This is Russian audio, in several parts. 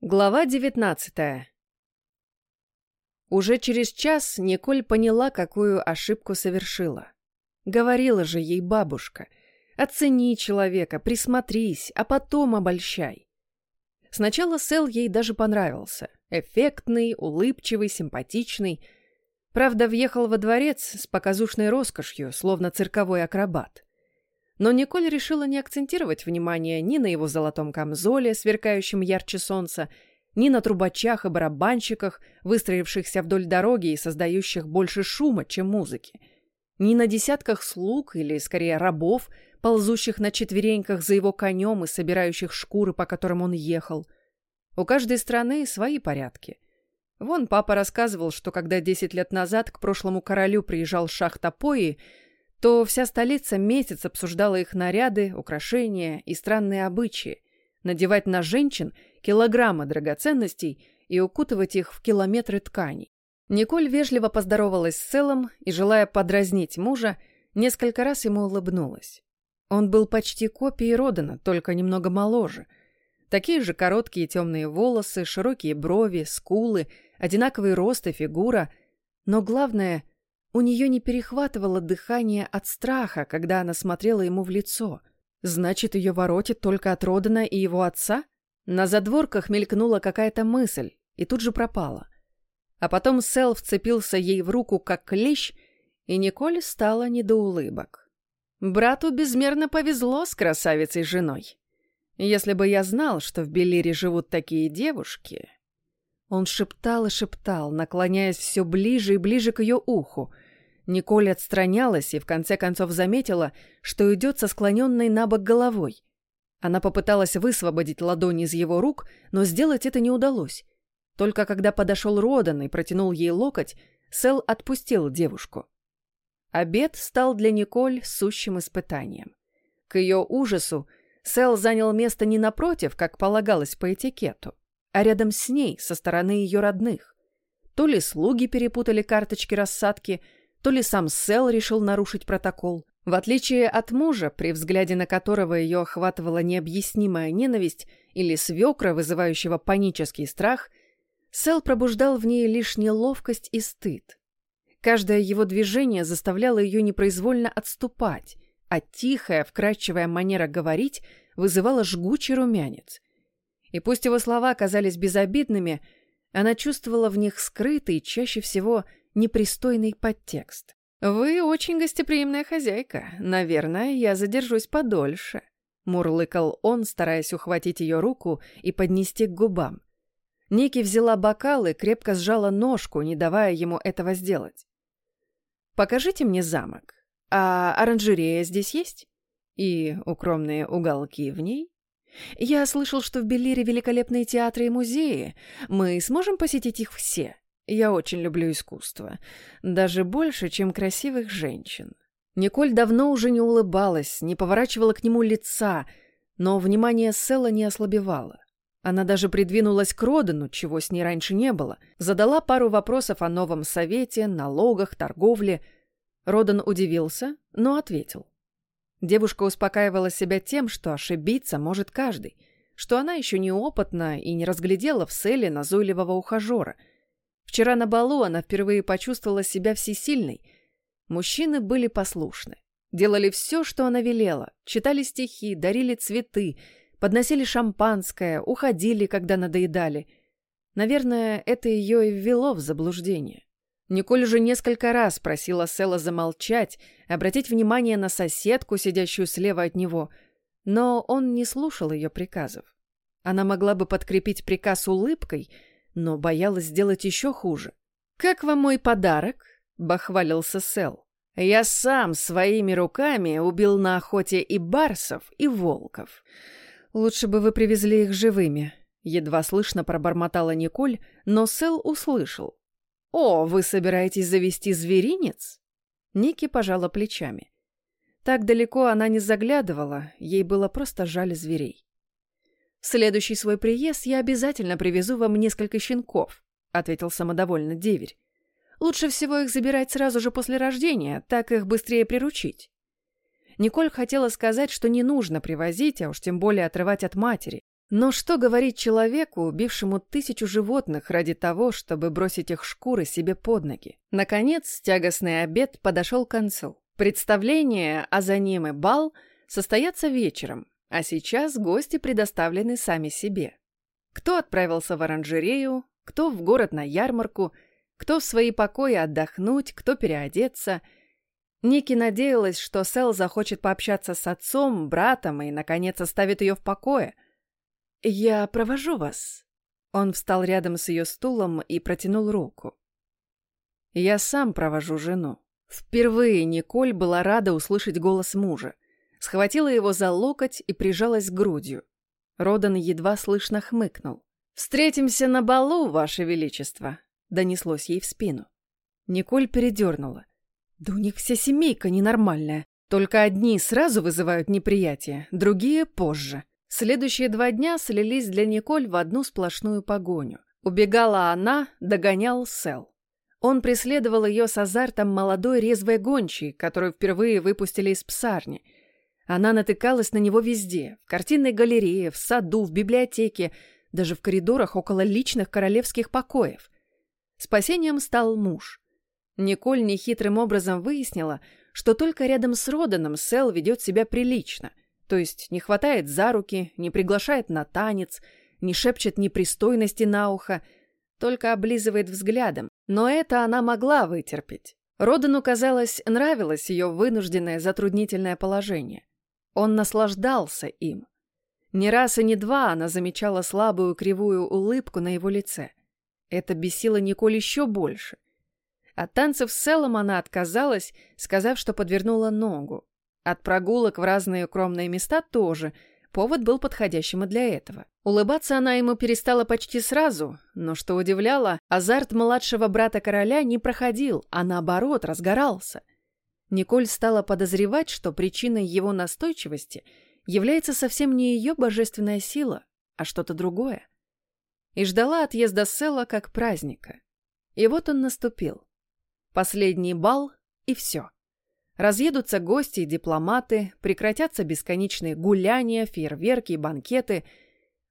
Глава девятнадцатая. Уже через час Николь поняла, какую ошибку совершила. Говорила же ей бабушка, оцени человека, присмотрись, а потом обольщай. Сначала Сэл ей даже понравился. Эффектный, улыбчивый, симпатичный. Правда, въехал во дворец с показушной роскошью, словно цирковой акробат. Но Николь решила не акцентировать внимание ни на его золотом камзоле, сверкающем ярче солнца, ни на трубачах и барабанщиках, выстроившихся вдоль дороги и создающих больше шума, чем музыки, ни на десятках слуг или, скорее, рабов, ползущих на четвереньках за его конем и собирающих шкуры, по которым он ехал. У каждой страны свои порядки. Вон папа рассказывал, что когда десять лет назад к прошлому королю приезжал шах Тапои, то вся столица месяц обсуждала их наряды, украшения и странные обычаи, надевать на женщин килограммы драгоценностей и укутывать их в километры тканей. Николь вежливо поздоровалась с Селом и, желая подразнить мужа, несколько раз ему улыбнулась. Он был почти копией Родана, только немного моложе. Такие же короткие темные волосы, широкие брови, скулы, одинаковый рост и фигура. Но главное — у нее не перехватывало дыхание от страха, когда она смотрела ему в лицо. Значит, ее воротит только от Родана и его отца? На задворках мелькнула какая-то мысль и тут же пропала. А потом Сэл вцепился ей в руку, как клещ, и Николь стала не до улыбок. Брату безмерно повезло с красавицей женой. Если бы я знал, что в Белире живут такие девушки... Он шептал и шептал, наклоняясь все ближе и ближе к ее уху. Николь отстранялась и в конце концов заметила, что идет со склоненной на бок головой. Она попыталась высвободить ладонь из его рук, но сделать это не удалось. Только когда подошел Родан и протянул ей локоть, Сэл отпустил девушку. Обед стал для Николь сущим испытанием. К ее ужасу Сэл занял место не напротив, как полагалось по этикету, а рядом с ней, со стороны ее родных. То ли слуги перепутали карточки рассадки, то ли сам Сэл решил нарушить протокол. В отличие от мужа, при взгляде на которого ее охватывала необъяснимая ненависть или свекра, вызывающего панический страх, Сэл пробуждал в ней лишь неловкость и стыд. Каждое его движение заставляло ее непроизвольно отступать, а тихая, вкрадчивая манера говорить вызывала жгучий румянец. И пусть его слова казались безобидными, она чувствовала в них скрытый, чаще всего непристойный подтекст. «Вы очень гостеприимная хозяйка. Наверное, я задержусь подольше», — мурлыкал он, стараясь ухватить ее руку и поднести к губам. Ники взяла бокал и крепко сжала ножку, не давая ему этого сделать. «Покажите мне замок. А оранжерея здесь есть? И укромные уголки в ней?» Я слышал, что в Белире великолепные театры и музеи. Мы сможем посетить их все. Я очень люблю искусство. Даже больше, чем красивых женщин. Николь давно уже не улыбалась, не поворачивала к нему лица, но внимание Села не ослабевало. Она даже придвинулась к Родану, чего с ней раньше не было, задала пару вопросов о новом совете, налогах, торговле. Родан удивился, но ответил. Девушка успокаивала себя тем, что ошибиться может каждый, что она еще неопытна и не разглядела в Селе назойливого ухажера. Вчера на балу она впервые почувствовала себя всесильной. Мужчины были послушны. Делали все, что она велела. Читали стихи, дарили цветы, подносили шампанское, уходили, когда надоедали. Наверное, это ее и ввело в заблуждение. Николь уже несколько раз просила Села замолчать, обратить внимание на соседку, сидящую слева от него, но он не слушал ее приказов. Она могла бы подкрепить приказ улыбкой, но боялась сделать еще хуже. «Как вам мой подарок?» — бахвалился Сел. «Я сам своими руками убил на охоте и барсов, и волков. Лучше бы вы привезли их живыми», — едва слышно пробормотала Николь, но Сел услышал. «О, вы собираетесь завести зверинец?» Ники пожала плечами. Так далеко она не заглядывала, ей было просто жаль зверей. «В следующий свой приезд я обязательно привезу вам несколько щенков», — ответил самодовольно деверь. «Лучше всего их забирать сразу же после рождения, так их быстрее приручить». Николь хотела сказать, что не нужно привозить, а уж тем более отрывать от матери. Но что говорить человеку, убившему тысячу животных ради того, чтобы бросить их шкуры себе под ноги? Наконец, тягостный обед подошел к концу. Представление, а за ним и бал, состоятся вечером, а сейчас гости предоставлены сами себе. Кто отправился в оранжерею, кто в город на ярмарку, кто в свои покои отдохнуть, кто переодеться. Ники надеялась, что Сэл захочет пообщаться с отцом, братом и, наконец, оставит ее в покое. «Я провожу вас». Он встал рядом с ее стулом и протянул руку. «Я сам провожу жену». Впервые Николь была рада услышать голос мужа. Схватила его за локоть и прижалась грудью. Родан едва слышно хмыкнул. «Встретимся на балу, Ваше Величество!» — донеслось ей в спину. Николь передернула. «Да у них вся семейка ненормальная. Только одни сразу вызывают неприятие, другие — позже». Следующие два дня слились для Николь в одну сплошную погоню. Убегала она, догонял Сел. Он преследовал ее с азартом молодой резвой гончей, которую впервые выпустили из псарни — она натыкалась на него везде – в картинной галерее, в саду, в библиотеке, даже в коридорах около личных королевских покоев. Спасением стал муж. Николь нехитрым образом выяснила, что только рядом с Роданом Сэл ведет себя прилично, то есть не хватает за руки, не приглашает на танец, не шепчет непристойности на ухо, только облизывает взглядом. Но это она могла вытерпеть. Родану, казалось, нравилось ее вынужденное затруднительное положение. Он наслаждался им. Не раз и не два она замечала слабую кривую улыбку на его лице. Это бесило Николь еще больше. От танцев с Селом она отказалась, сказав, что подвернула ногу. От прогулок в разные укромные места тоже. Повод был подходящим и для этого. Улыбаться она ему перестала почти сразу, но, что удивляло, азарт младшего брата короля не проходил, а наоборот разгорался — Николь стала подозревать, что причиной его настойчивости является совсем не ее божественная сила, а что-то другое. И ждала отъезда Села как праздника. И вот он наступил. Последний бал, и все. Разъедутся гости и дипломаты, прекратятся бесконечные гуляния, фейерверки и банкеты.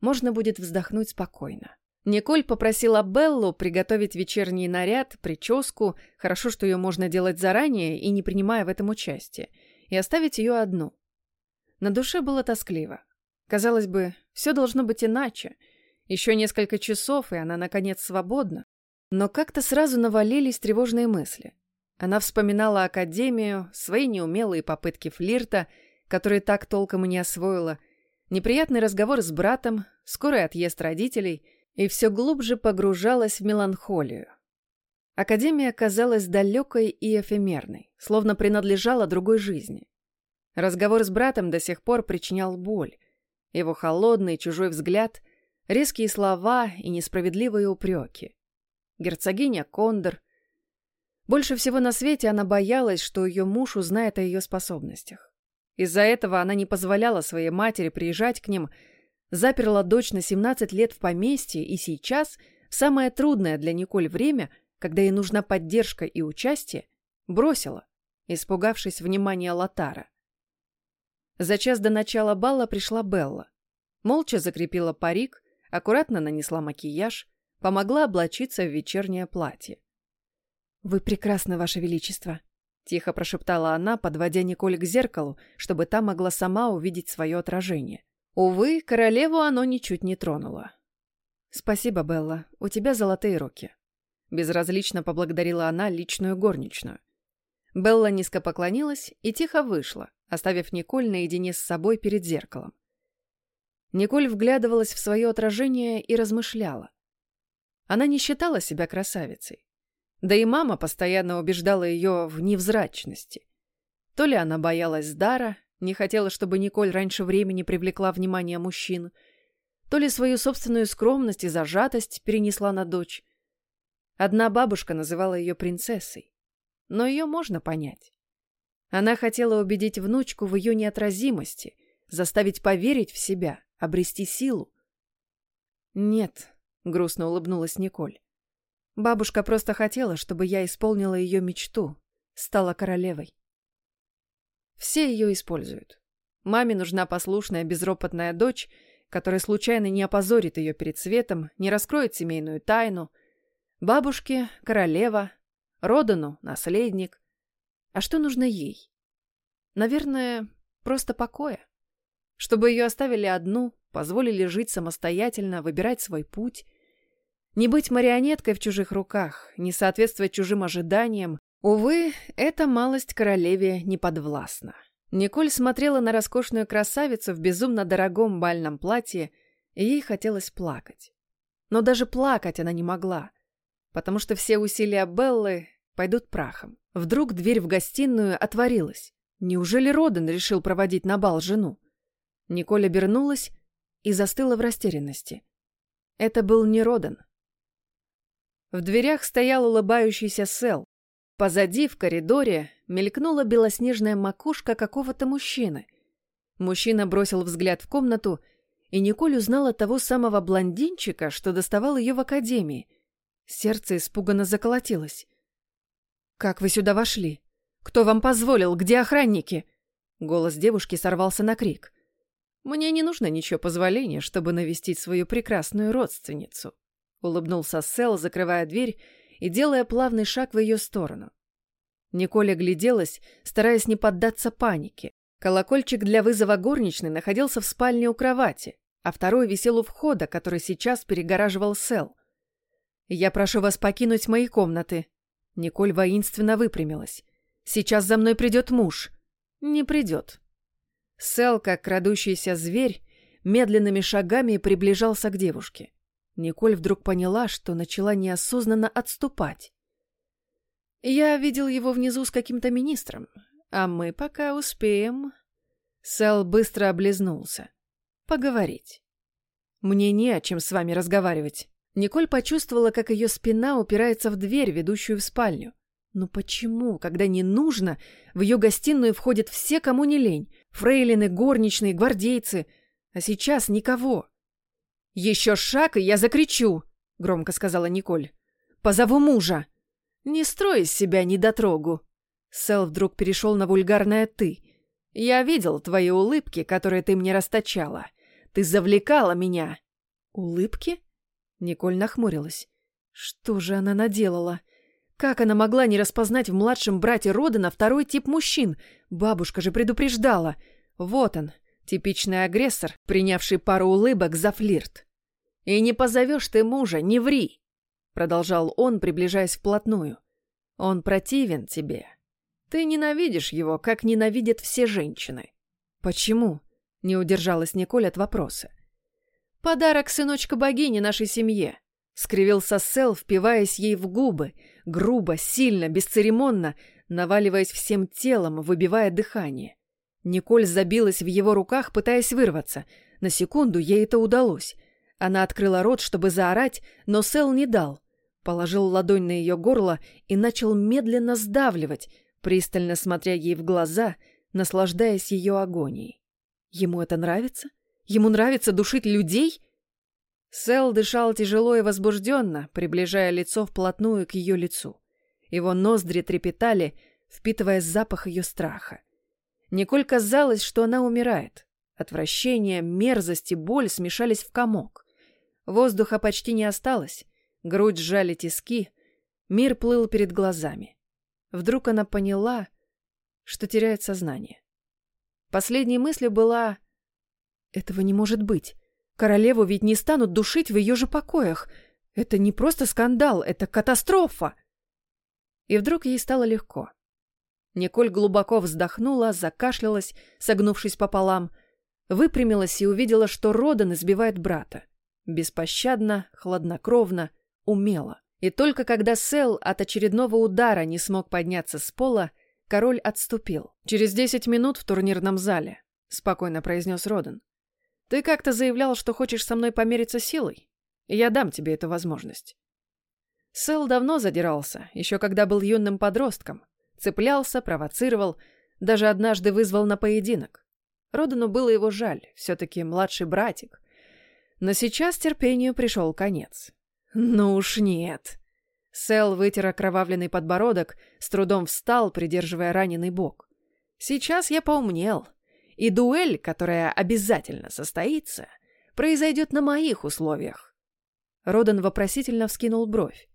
Можно будет вздохнуть спокойно. Николь попросила Беллу приготовить вечерний наряд, прическу, хорошо, что ее можно делать заранее и не принимая в этом участие, и оставить ее одну. На душе было тоскливо. Казалось бы, все должно быть иначе. Еще несколько часов, и она, наконец, свободна. Но как-то сразу навалились тревожные мысли. Она вспоминала Академию, свои неумелые попытки флирта, которые так толком и не освоила, неприятный разговор с братом, скорый отъезд родителей — и все глубже погружалась в меланхолию. Академия казалась далекой и эфемерной, словно принадлежала другой жизни. Разговор с братом до сих пор причинял боль. Его холодный чужой взгляд, резкие слова и несправедливые упреки. Герцогиня Кондор. Больше всего на свете она боялась, что ее муж узнает о ее способностях. Из-за этого она не позволяла своей матери приезжать к ним – Заперла дочь на 17 лет в поместье, и сейчас самое трудное для Николь время, когда ей нужна поддержка и участие, бросила, испугавшись внимания Латара. За час до начала бала пришла Белла. Молча закрепила парик, аккуратно нанесла макияж, помогла облачиться в вечернее платье. «Вы прекрасны, Ваше Величество!» — тихо прошептала она, подводя Николь к зеркалу, чтобы та могла сама увидеть свое отражение. Увы, королеву оно ничуть не тронуло. «Спасибо, Белла, у тебя золотые руки». Безразлично поблагодарила она личную горничную. Белла низко поклонилась и тихо вышла, оставив Николь наедине с собой перед зеркалом. Николь вглядывалась в свое отражение и размышляла. Она не считала себя красавицей. Да и мама постоянно убеждала ее в невзрачности. То ли она боялась дара, не хотела, чтобы Николь раньше времени привлекла внимание мужчин. То ли свою собственную скромность и зажатость перенесла на дочь. Одна бабушка называла ее принцессой. Но ее можно понять. Она хотела убедить внучку в ее неотразимости, заставить поверить в себя, обрести силу. «Нет», — грустно улыбнулась Николь. «Бабушка просто хотела, чтобы я исполнила ее мечту, стала королевой». Все ее используют. Маме нужна послушная, безропотная дочь, который случайно не опозорит ее перед светом, не раскроет семейную тайну. Бабушке — королева, Родану — наследник. А что нужно ей? Наверное, просто покоя. Чтобы ее оставили одну, позволили жить самостоятельно, выбирать свой путь. Не быть марионеткой в чужих руках, не соответствовать чужим ожиданиям. Увы, эта малость королеве не подвластна. Николь смотрела на роскошную красавицу в безумно дорогом бальном платье, и ей хотелось плакать. Но даже плакать она не могла, потому что все усилия Беллы пойдут прахом. Вдруг дверь в гостиную отворилась. Неужели Роден решил проводить на бал жену? Николь обернулась и застыла в растерянности. Это был не Роден. В дверях стоял улыбающийся Сел. Позади, в коридоре, мелькнула белоснежная макушка какого-то мужчины. Мужчина бросил взгляд в комнату, и Николь узнала того самого блондинчика, что доставал ее в академии. Сердце испуганно заколотилось. «Как вы сюда вошли? Кто вам позволил? Где охранники?» Голос девушки сорвался на крик. «Мне не нужно ничего позволения, чтобы навестить свою прекрасную родственницу», улыбнулся Сел, закрывая дверь и делая плавный шаг в ее сторону. Николя гляделась, стараясь не поддаться панике. Колокольчик для вызова горничной находился в спальне у кровати, а второй висел у входа, который сейчас перегораживал Сел. «Я прошу вас покинуть мои комнаты», Николь воинственно выпрямилась. «Сейчас за мной придет муж». «Не придет». Сел, как крадущийся зверь, медленными шагами приближался к девушке. Николь вдруг поняла, что начала неосознанно отступать. «Я видел его внизу с каким-то министром, а мы пока успеем...» Сел быстро облизнулся. «Поговорить. Мне не о чем с вами разговаривать. Николь почувствовала, как ее спина упирается в дверь, ведущую в спальню. Но почему, когда не нужно, в ее гостиную входят все, кому не лень? Фрейлины, горничные, гвардейцы. А сейчас никого. «Еще шаг, и я закричу!» — громко сказала Николь. «Позову мужа!» «Не строй из себя недотрогу!» Сэл вдруг перешел на вульгарное «ты». «Я видел твои улыбки, которые ты мне расточала. Ты завлекала меня!» «Улыбки?» Николь нахмурилась. Что же она наделала? Как она могла не распознать в младшем брате Родена второй тип мужчин? Бабушка же предупреждала. Вот он, типичный агрессор, принявший пару улыбок за флирт. «И не позовешь ты мужа, не ври!» Продолжал он, приближаясь вплотную. «Он противен тебе. Ты ненавидишь его, как ненавидят все женщины». «Почему?» — не удержалась Николь от вопроса. «Подарок сыночка богини нашей семье», — скривился Сел, впиваясь ей в губы, грубо, сильно, бесцеремонно, наваливаясь всем телом, выбивая дыхание. Николь забилась в его руках, пытаясь вырваться. На секунду ей это удалось. Она открыла рот, чтобы заорать, но Сел не дал. Положил ладонь на ее горло и начал медленно сдавливать, пристально смотря ей в глаза, наслаждаясь ее агонией. Ему это нравится? — Ему нравится душить людей? Сэл дышал тяжело и возбужденно, приближая лицо вплотную к ее лицу. Его ноздри трепетали, впитывая запах ее страха. Николь казалось, что она умирает. Отвращение, мерзость и боль смешались в комок. Воздуха почти не осталось, грудь сжали тиски, мир плыл перед глазами. Вдруг она поняла, что теряет сознание. Последней мыслью была этого не может быть. Королеву ведь не станут душить в ее же покоях. Это не просто скандал, это катастрофа. И вдруг ей стало легко. Николь глубоко вздохнула, закашлялась, согнувшись пополам, выпрямилась и увидела, что Родан избивает брата. Беспощадно, хладнокровно, умело. И только когда Сел от очередного удара не смог подняться с пола, король отступил. «Через десять минут в турнирном зале», — спокойно произнес Родан. Ты как-то заявлял, что хочешь со мной помериться силой. я дам тебе эту возможность. Сэл давно задирался, еще когда был юным подростком. Цеплялся, провоцировал, даже однажды вызвал на поединок. Родану было его жаль, все-таки младший братик. Но сейчас терпению пришел конец. Ну уж нет. Сэл вытер окровавленный подбородок, с трудом встал, придерживая раненый бок. Сейчас я поумнел. И дуэль, которая обязательно состоится, произойдет на моих условиях. Родан вопросительно вскинул бровь.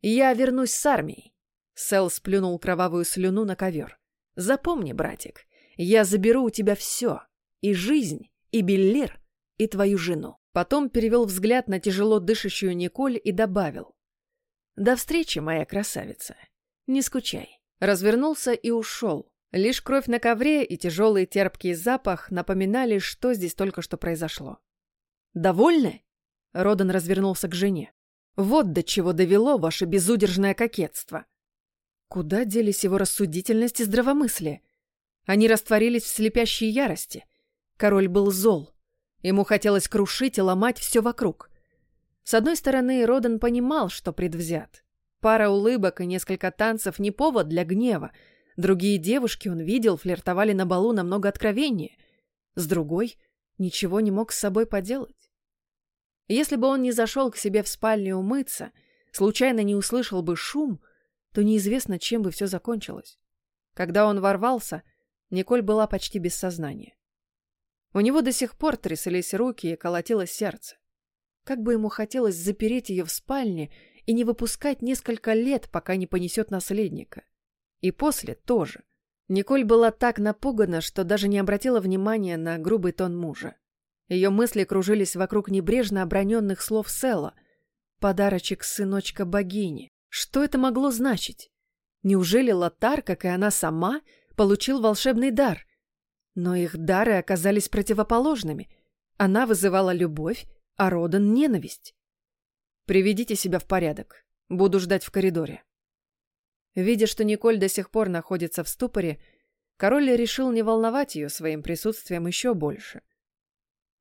«Я вернусь с армией». Сэл сплюнул кровавую слюну на ковер. «Запомни, братик, я заберу у тебя все. И жизнь, и Беллир, и твою жену». Потом перевел взгляд на тяжело дышащую Николь и добавил. «До встречи, моя красавица. Не скучай». Развернулся и ушел. Лишь кровь на ковре и тяжелый терпкий запах напоминали, что здесь только что произошло. «Довольны?» Родан развернулся к жене. «Вот до чего довело ваше безудержное кокетство». Куда делись его рассудительность и здравомыслие? Они растворились в слепящей ярости. Король был зол. Ему хотелось крушить и ломать все вокруг. С одной стороны, Родан понимал, что предвзят. Пара улыбок и несколько танцев не повод для гнева. Другие девушки, он видел, флиртовали на балу намного откровеннее. С другой, ничего не мог с собой поделать. Если бы он не зашел к себе в спальню умыться, случайно не услышал бы шум, то неизвестно, чем бы все закончилось. Когда он ворвался, Николь была почти без сознания. У него до сих пор трясались руки и колотилось сердце. Как бы ему хотелось запереть ее в спальне и не выпускать несколько лет, пока не понесет наследника. И после тоже. Николь была так напугана, что даже не обратила внимания на грубый тон мужа. Ее мысли кружились вокруг небрежно оброненных слов Села. Подарочек сыночка богини. Что это могло значить? Неужели Лотар, как и она сама, получил волшебный дар? Но их дары оказались противоположными. Она вызывала любовь, а Родан — ненависть. «Приведите себя в порядок. Буду ждать в коридоре». Видя, что Николь до сих пор находится в ступоре, король решил не волновать ее своим присутствием еще больше.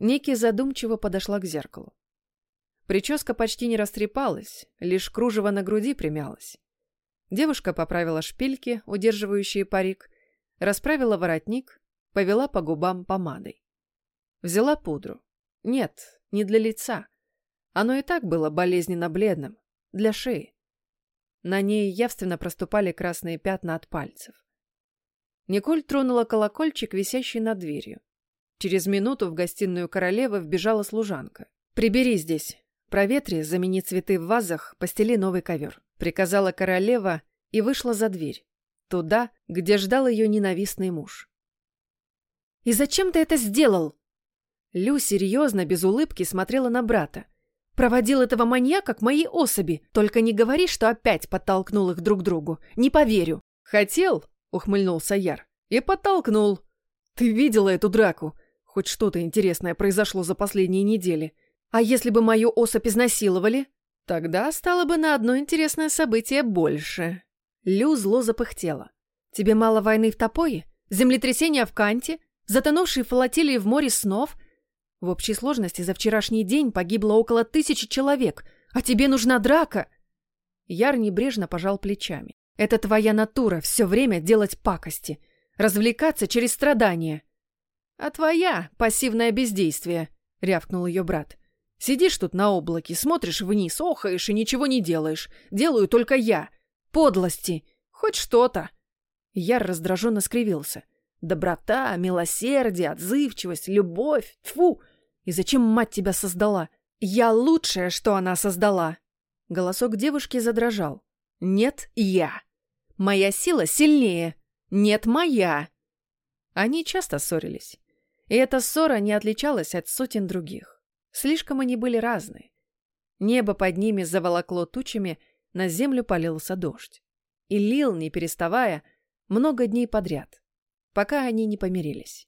Ники задумчиво подошла к зеркалу. Прическа почти не растрепалась, лишь кружево на груди примялось. Девушка поправила шпильки, удерживающие парик, расправила воротник, Повела по губам помадой. Взяла пудру. Нет, не для лица. Оно и так было болезненно бледным. Для шеи. На ней явственно проступали красные пятна от пальцев. Николь тронула колокольчик, висящий над дверью. Через минуту в гостиную королевы вбежала служанка. «Прибери здесь. Проветри, замени цветы в вазах, постели новый ковер», — приказала королева и вышла за дверь. Туда, где ждал ее ненавистный муж. И зачем ты это сделал?» Лю серьезно, без улыбки смотрела на брата. «Проводил этого маньяка к моей особи. Только не говори, что опять подтолкнул их друг к другу. Не поверю». «Хотел?» — ухмыльнулся Яр. «И подтолкнул. Ты видела эту драку? Хоть что-то интересное произошло за последние недели. А если бы мою особь изнасиловали? Тогда стало бы на одно интересное событие больше». Лю зло запыхтела. «Тебе мало войны в Топое? Землетрясения в Канте? Затонувшие флотилии в море снов? В общей сложности за вчерашний день погибло около тысячи человек, а тебе нужна драка!» Яр небрежно пожал плечами. «Это твоя натура — все время делать пакости, развлекаться через страдания». «А твоя — пассивное бездействие», — рявкнул ее брат. «Сидишь тут на облаке, смотришь вниз, охаешь и ничего не делаешь. Делаю только я. Подлости. Хоть что-то». Яр раздраженно скривился. Доброта, милосердие, отзывчивость, любовь. Тьфу! И зачем мать тебя создала? Я лучшее, что она создала. Голосок девушки задрожал. Нет, я. Моя сила сильнее. Нет, моя. Они часто ссорились. И эта ссора не отличалась от сотен других. Слишком они были разные. Небо под ними заволокло тучами, на землю полился дождь. И лил, не переставая, много дней подряд пока они не помирились.